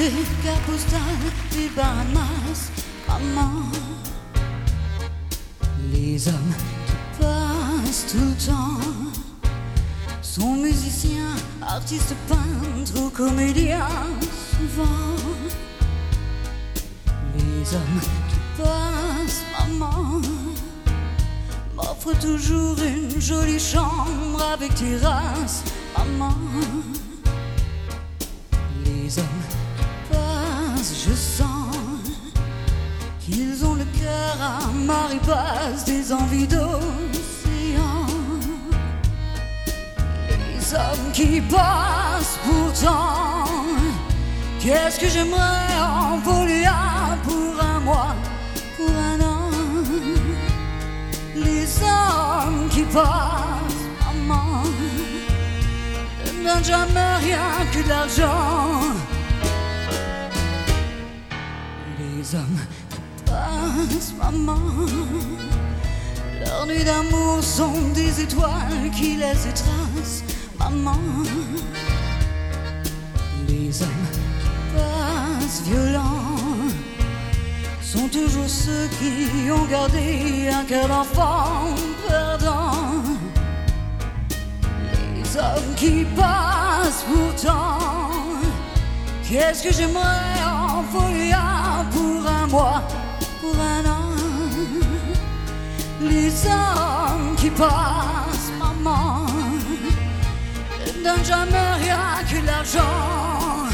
des cartes postales, des Bahamas, maman. Les hommes qui passent tout le temps sont musiciens, artistes, peintres ou comédiens, souvent. Les hommes qui passent, maman, m'offrent toujours une jolie chambre avec terrasse, maman. À marée des envies d'océan. Les hommes qui passent pourtant, qu'est-ce que j'aimerais en voler un pour un mois, pour un an? Les hommes qui passent, maman, ne jamais rien que de l'argent. Les hommes passe, maman. Leurs nuits d'amour sont des étoiles qui laissent des maman. Les hommes qui passent violents sont toujours ceux qui ont gardé un cœur d'enfant perdant. Les hommes qui passent pourtant, qu'est-ce que j'aimerais en un pour un mois? Les hommes qui passent, maman, ne donnent jamais rien que l'argent.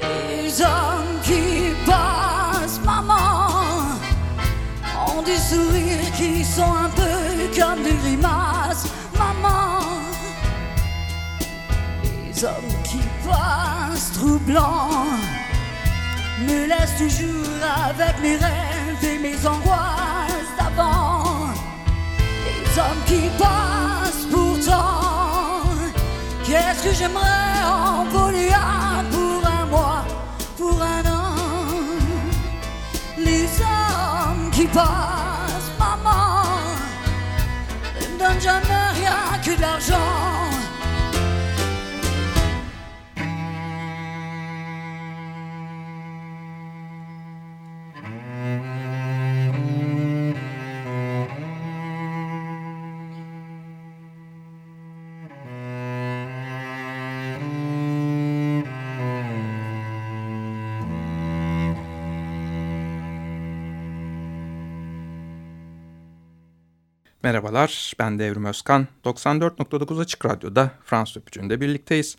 Les hommes qui passent, maman, ont des sourires qui sont un peu comme des grimaces, maman. Les hommes qui passent troublants me laisse toujours avec mes rêves et mes angoisses d'avant. Les hommes qui passent pourtant, qu'est-ce que j'aimerais en voler un pour un mois, pour un an? Les hommes qui passent, maman, ne donnent jamais rien que de l'argent. Merhabalar, ben Devrim Özkan. 94.9 Açık Radyo'da Fransız Öpücüğü'nde birlikteyiz.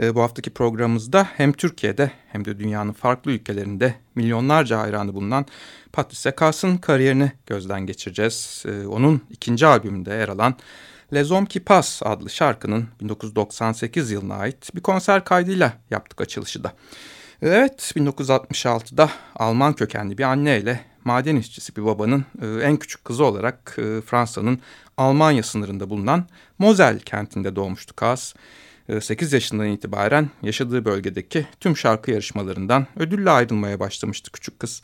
Ee, bu haftaki programımızda hem Türkiye'de hem de dünyanın farklı ülkelerinde milyonlarca hayranı bulunan Patrice Kass'ın kariyerini gözden geçireceğiz. Ee, onun ikinci albümünde yer alan Les Hommes qui Passent adlı şarkının 1998 yılına ait bir konser kaydıyla yaptık açılışı da. Evet, 1966'da Alman kökenli bir anneyle maden işçisi bir babanın e, en küçük kızı olarak e, Fransa'nın Almanya sınırında bulunan Mosel kentinde doğmuştu Kaz. E, 8 yaşından itibaren yaşadığı bölgedeki tüm şarkı yarışmalarından ödülle ayrılmaya başlamıştı küçük kız.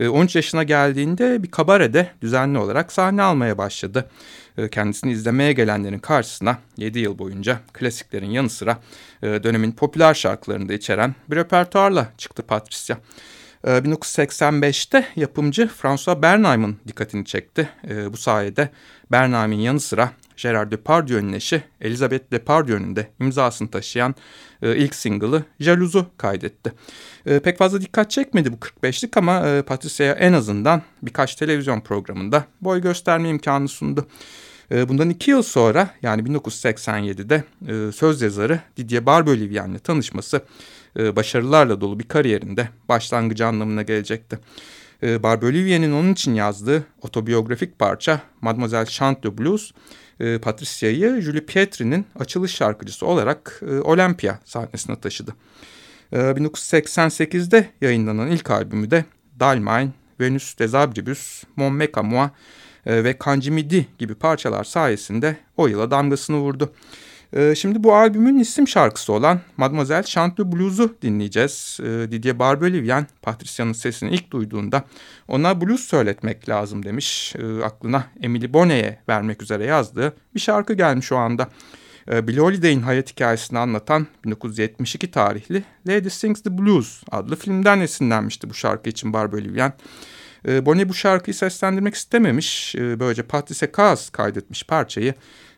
E, 13 yaşına geldiğinde bir kabarede düzenli olarak sahne almaya başladı. E, kendisini izlemeye gelenlerin karşısına 7 yıl boyunca klasiklerin yanı sıra e, dönemin popüler şarkılarını da içeren bir repertuarla çıktı Patricia. 1985'te ee, yapımcı François Bernheim'ın dikkatini çekti. Ee, bu sayede Bernheim'in yanı sıra Gerard Depardieu'nun eşi Elizabeth Depardieu'nun de imzasını taşıyan e, ilk single'ı Jalous'u kaydetti. E, pek fazla dikkat çekmedi bu 45'lik ama e, Patricia'ya en azından birkaç televizyon programında boy gösterme imkanı sundu. Bundan iki yıl sonra yani 1987'de e, söz yazarı Didier Barbelivien tanışması e, başarılarla dolu bir kariyerinde başlangıcı anlamına gelecekti. E, Barbelivier'in onun için yazdığı otobiyografik parça Mademoiselle Chante de Blues, e, Patricia'yı Julie Pietri'nin açılış şarkıcısı olarak e, Olympia sahnesine taşıdı. E, 1988'de yayınlanan ilk albümü de Dalmine, Venus des Abribus, Mon Meca Moi e, ve Kanji Midi gibi parçalar sayesinde o yıla damgasını vurdu. Ee, şimdi bu albümün isim şarkısı olan Mademoiselle Chante Blues'u dinleyeceğiz. Ee, Didier Barbelivien, Patricia'nın sesini ilk duyduğunda ona blues söyletmek lazım demiş. Ee, aklına Emily Bonnet'e vermek üzere yazdığı bir şarkı gelmiş o anda. Billie Holiday'in hayat hikayesini anlatan 1972 tarihli Lady Sings the Blues adlı filmden esinlenmişti bu şarkı için. E, Bonnie bu şarkıyı seslendirmek istememiş. Böylece Patrice Kaz kaydetmiş parçayı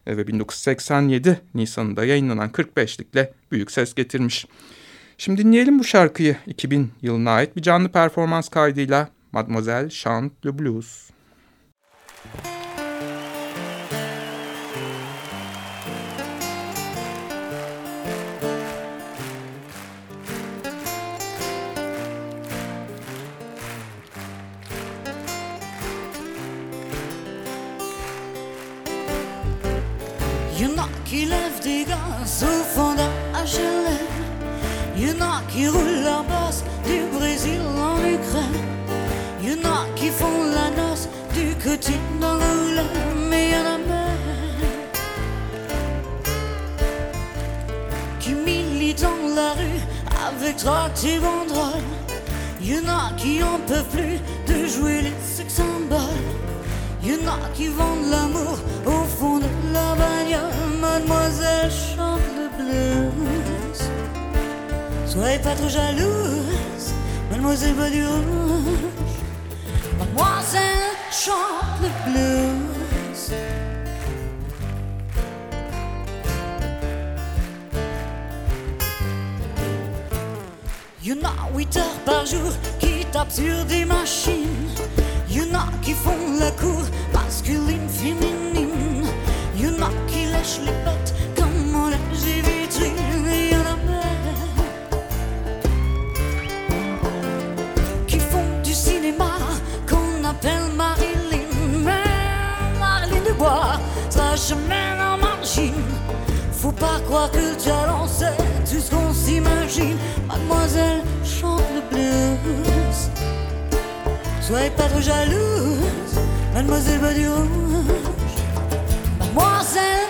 ve 1987 Nisan'ında yayınlanan 45'likle büyük ses getirmiş. Şimdi dinleyelim bu şarkıyı 2000 yılına ait bir canlı performans kaydıyla Mademoiselle Chante le Blues. Y'en a qui lèvent des gaz au fond d'un HLM. Y'en a qui roulent leur bosse du Brésil en Ukraine. Y'en a qui font la noce du côté d'Angoulême. Mais y'en a même qui militent dans la rue avec tracts et banderoles. Y'en a qui en peuvent plus de jouer les sex symboles. Y'en a qui vendent l'amour au Mademoiselle chante le blues. Soyez pas trop jalouse, mademoiselle Badiouche. Mademoiselle chante le blues. Y'en a 8 heures par jour qui tapent sur des machines. Y'en a qui font Que le talent c'est tout ce qu'on s'imagine. Mademoiselle chante le blues. Soyez pas trop jalouse, mademoiselle Badiouche. Mademoiselle,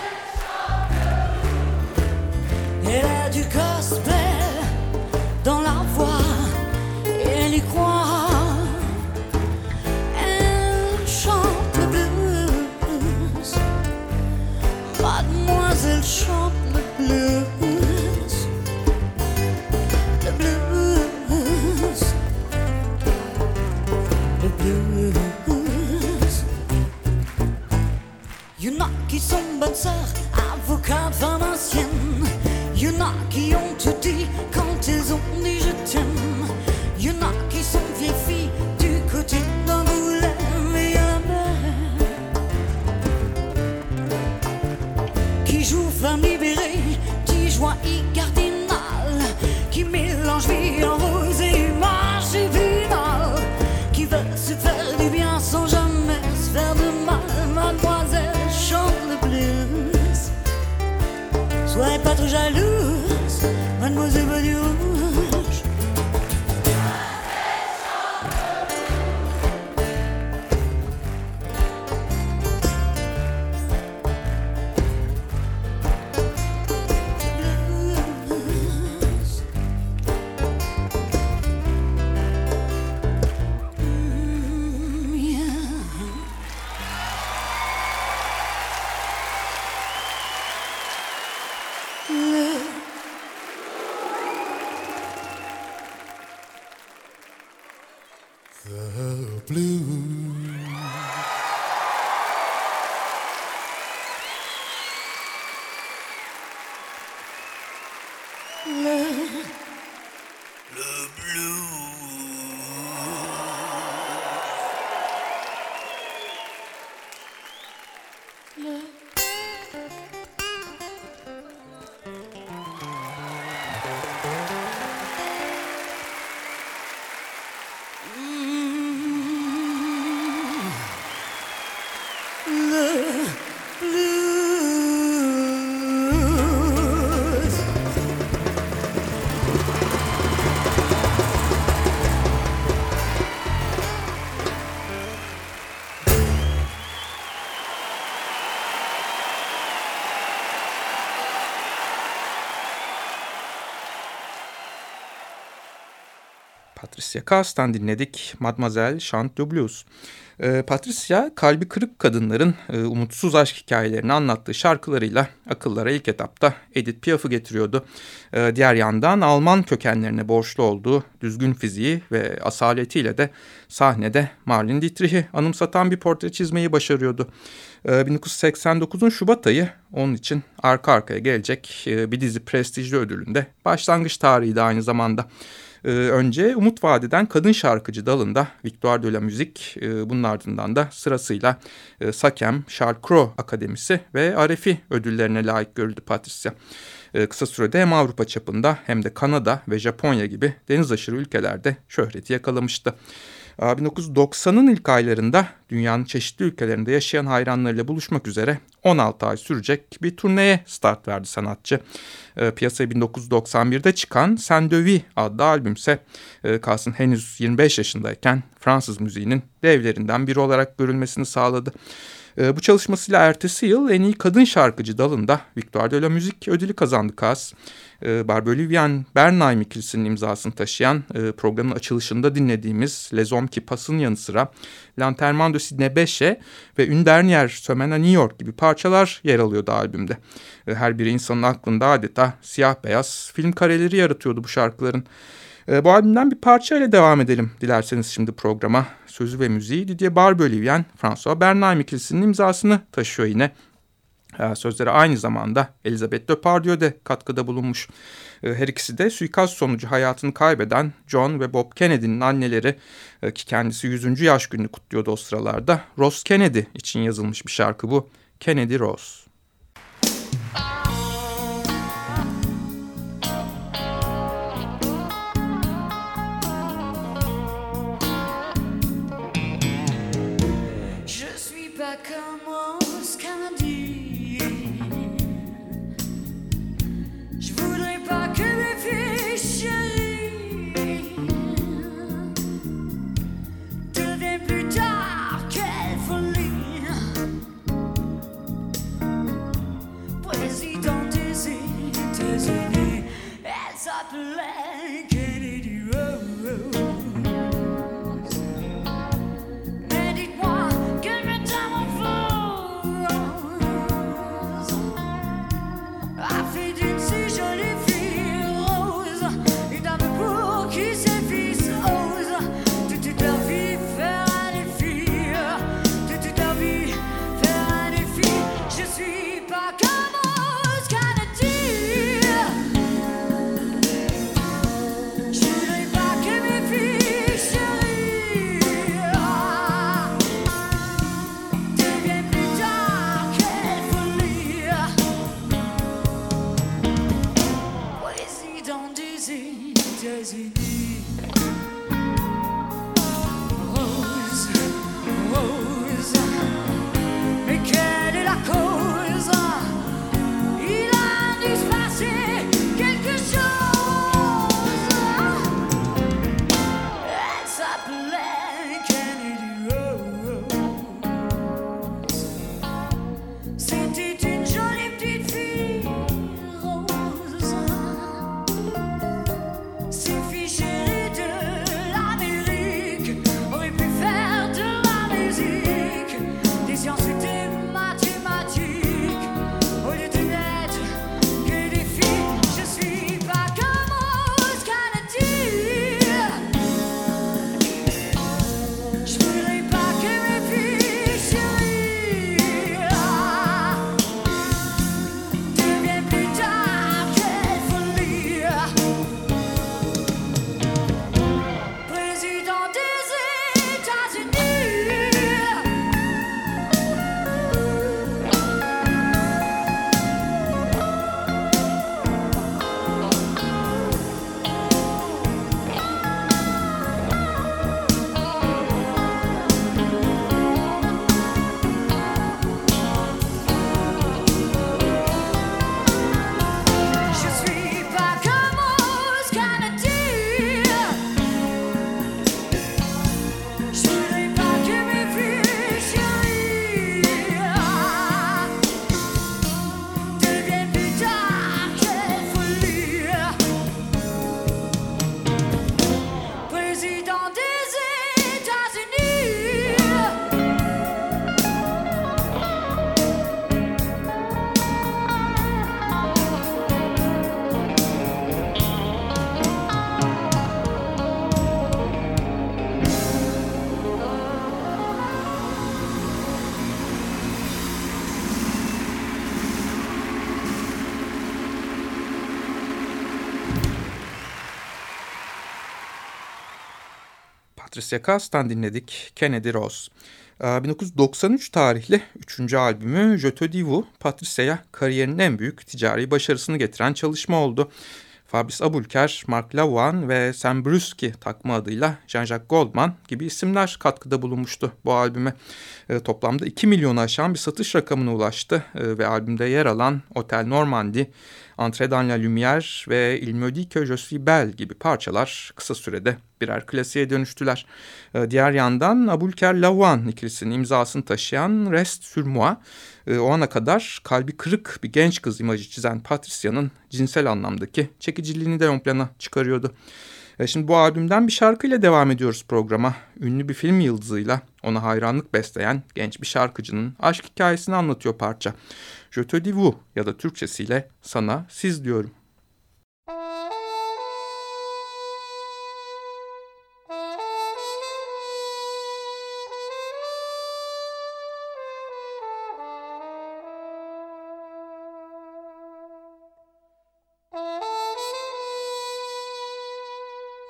the blues. Patricia Cass'tan dinledik Mademoiselle Chant de Blues. E, Patricia kalbi kırık kadınların e, umutsuz aşk hikayelerini anlattığı şarkılarıyla akıllara ilk etapta Edith Piaf'ı getiriyordu. E, diğer yandan Alman kökenlerine borçlu olduğu düzgün fiziği ve asaletiyle de sahnede Marlene Dietrich'i anımsatan bir portre çizmeyi başarıyordu. 1989'un Şubat ayı onun için arka arkaya gelecek bir dizi prestijli ödülünde başlangıç tarihi de aynı zamanda. Ee, önce Umut Vadeden kadın şarkıcı dalında Victoire de la Musique, e, bunun ardından da sırasıyla e, Sakem, Charles Akademisi ve Arefi ödüllerine layık görüldü Patricia. E, kısa sürede hem Avrupa çapında hem de Kanada ve Japonya gibi deniz aşırı ülkelerde şöhreti yakalamıştı. 1990'ın ilk aylarında dünyanın çeşitli ülkelerinde yaşayan hayranlarıyla buluşmak üzere 16 ay sürecek bir turneye start verdi sanatçı. E, piyasaya 1991'de çıkan Sen Dövi adlı albümse e, Kalsın henüz 25 yaşındayken Fransız müziğinin devlerinden biri olarak görülmesini sağladı. E, bu çalışmasıyla ertesi yıl en iyi kadın şarkıcı dalında Victoire de la Musique ödülü kazandı Kaz. E, Barbolivian Bernheim ikilisinin imzasını taşıyan e, programın açılışında dinlediğimiz Les Hommes qui Pass'ın yanı sıra L'Enterrement de Sidney Bechet ve Une Dernière Semaine New York gibi parçalar yer alıyordu albümde. E, her biri insanın aklında adeta siyah beyaz film kareleri yaratıyordu bu şarkıların. E, bu albümden bir parça ile devam edelim dilerseniz şimdi programa. Sözü ve müziği Didier Barbelivien, François Bernheim ikilisinin imzasını taşıyor yine. E, sözleri aynı zamanda Elizabeth Depardieu'de katkıda bulunmuş. E, her ikisi de suikast sonucu hayatını kaybeden John ve Bob Kennedy'nin anneleri ki kendisi 100. yaş gününü kutluyordu o sıralarda. Rose Kennedy için yazılmış bir şarkı bu. Kennedy Rose. Patricia Cass'tan dinledik Kennedy Rose. 1993 ee, tarihli 3. albümü Je dis Patricia'ya kariyerinin en büyük ticari başarısını getiren çalışma oldu. Fabrice Abulker, Mark Lavoine ve Sam Bruschi takma adıyla Jean-Jacques Goldman gibi isimler katkıda bulunmuştu bu albüme. E, toplamda 2 milyonu aşan bir satış rakamına ulaştı e, ve albümde yer alan Hotel Normandie, Entre dans la Lumière ve Il me dit que je suis belle gibi parçalar kısa sürede birer klasiğe dönüştüler. E, diğer yandan Abulker Lavan ikilisinin imzasını taşıyan Rest sur moi, e, o ana kadar kalbi kırık bir genç kız imajı çizen Patricia'nın cinsel anlamdaki çekiciliğini de ön plana çıkarıyordu. E, şimdi bu albümden bir şarkıyla devam ediyoruz programa. Ünlü bir film yıldızıyla ona hayranlık besleyen genç bir şarkıcının aşk hikayesini anlatıyor parça. Je te dis vous ya da Türkçesiyle sana siz diyorum.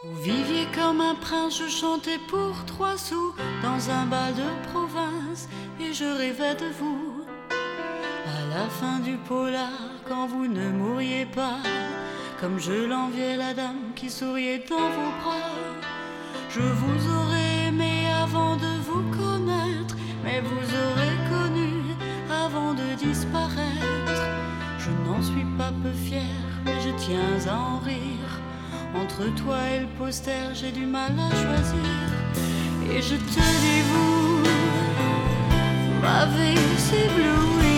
Vous viviez comme un prince, je chantais pour trois sous dans un bal de province et je rêvais de vous. La fin du polar, quand vous ne mourriez pas, comme je l'enviais la dame qui souriait dans vos bras, je vous aurais aimé avant de vous connaître, mais vous aurez connu avant de disparaître. Je n'en suis pas peu fier, mais je tiens à en rire. Entre toi et le poster, j'ai du mal à choisir. Et je te dis, vous m'avez ébloui.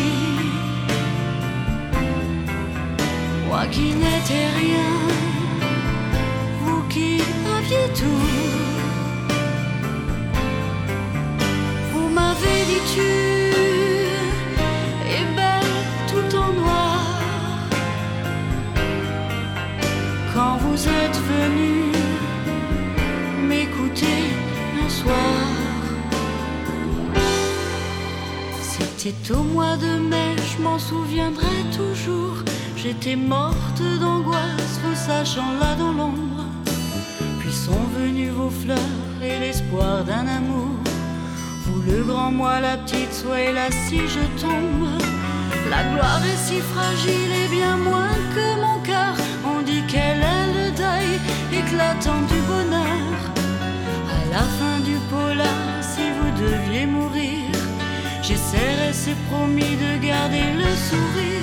Moi qui n'étais rien, vous qui aviez tout. Vous m'avez dit tu. vous êtes venu m'écouter un soir. C'était au mois de mai, je m'en souviendrai toujours. J'étais morte d'angoisse, vous sachant là dans l'ombre. Puis sont venues vos fleurs et l'espoir d'un amour. Vous le grand moi, la petite, soyez là si je tombe. La gloire est si fragile et bien moins que mon cœur. On dit qu'elle est éclatant du bonheur. À la fin du polar, si vous deviez mourir, j'essaierai, c'est promis, de garder le sourire.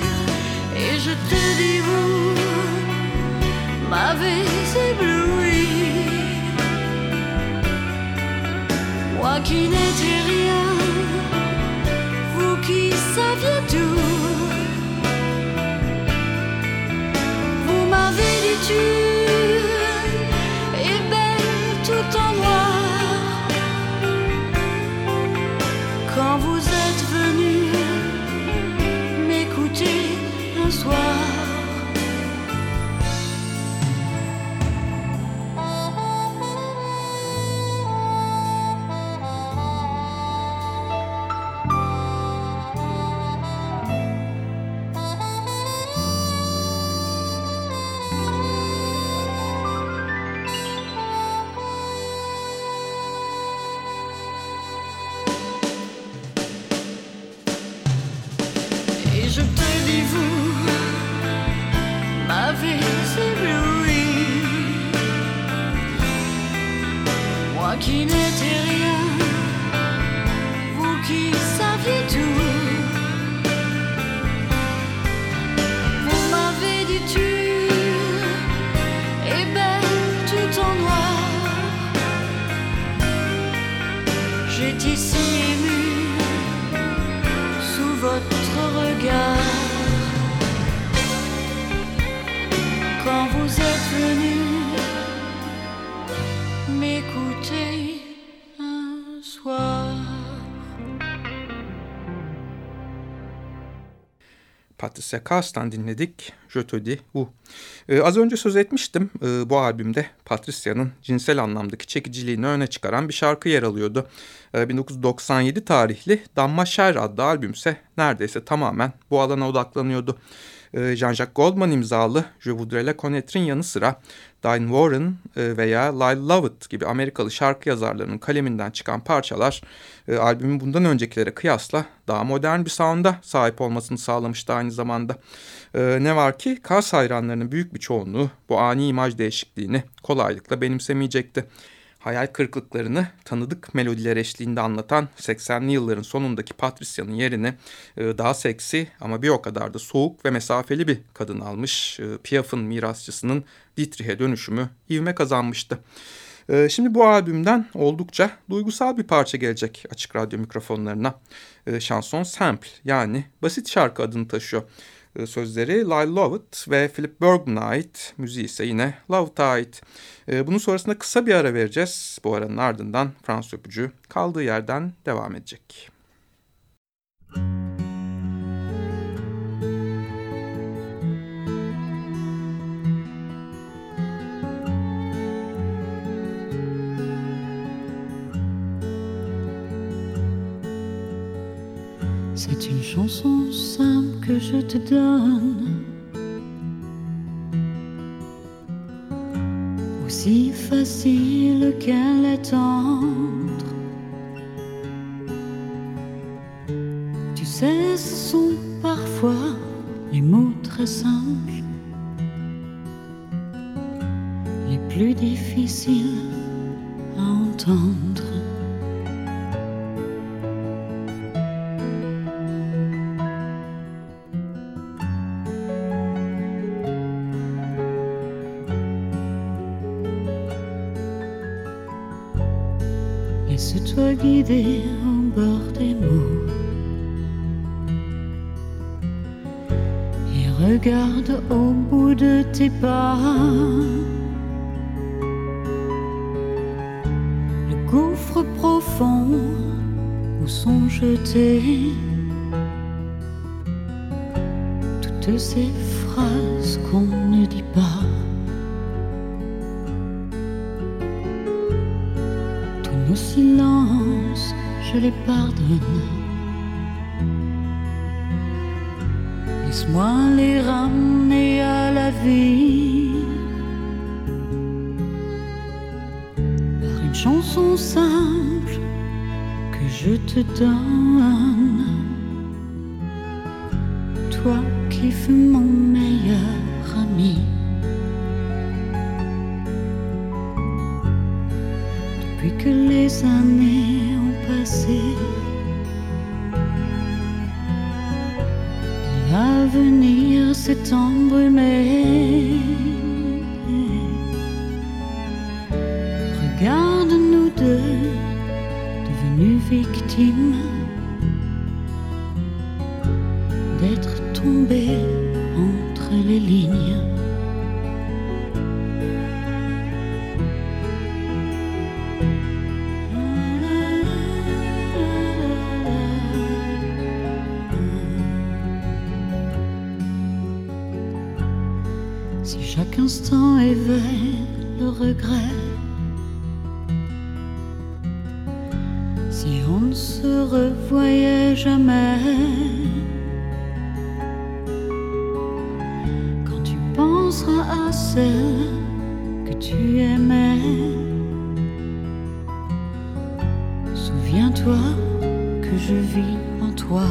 Et je te dis, vous m'avez ébloui. Moi qui n'étais rien, vous qui saviez tout. Vous m'avez dit tu. Patricia Cass'tan dinledik. Je te dis où. Ee, az önce söz etmiştim. Ee, bu albümde Patricia'nın cinsel anlamdaki çekiciliğini öne çıkaran bir şarkı yer alıyordu. Ee, 1997 tarihli Damma Şer adlı albümse neredeyse tamamen bu alana odaklanıyordu. Jean-Jacques Goldman imzalı Je voudrais la connaître'in yanı sıra Diane Warren e, veya Lyle Lovett gibi Amerikalı şarkı yazarlarının kaleminden çıkan parçalar e, albümün bundan öncekilere kıyasla daha modern bir sound'a sahip olmasını sağlamıştı aynı zamanda. E, ne var ki Kars hayranlarının büyük bir çoğunluğu bu ani imaj değişikliğini kolaylıkla benimsemeyecekti hayal kırıklıklarını tanıdık melodiler eşliğinde anlatan 80'li yılların sonundaki Patricia'nın yerini e, daha seksi ama bir o kadar da soğuk ve mesafeli bir kadın almış. E, Piaf'ın mirasçısının Dietrich'e dönüşümü ivme kazanmıştı. E, şimdi bu albümden oldukça duygusal bir parça gelecek açık radyo mikrofonlarına. Şanson Sample yani basit şarkı adını taşıyor. E, sözleri Lyle Lovett ve Philip Bergman'a ait. Müziği ise yine Lovett'a ait. E, bunun sonrasında kısa bir ara vereceğiz. Bu aranın ardından Fransız öpücü kaldığı yerden devam edecek. C'est une chanson simple que je te donne. Aussi facile qu'elle est tendre. Tu sais, ce sont parfois les mots très simples, les plus difficiles regarde au bout de tes pas. Le gouffre profond où sont jetés toutes ces phrases qu'on ne dit pas. silence, je les pardonne. Laisse-moi les ramener à la vie par une chanson simple que je te donne. Toi qui fus mon meilleur ami. que les années ont passé. L'avenir s'est embrumé. Regarde nous deux, devenus victimes instant éveille le regret. Si on ne se revoyait jamais, quand tu penseras à celle que tu aimais, souviens-toi que je vis en toi.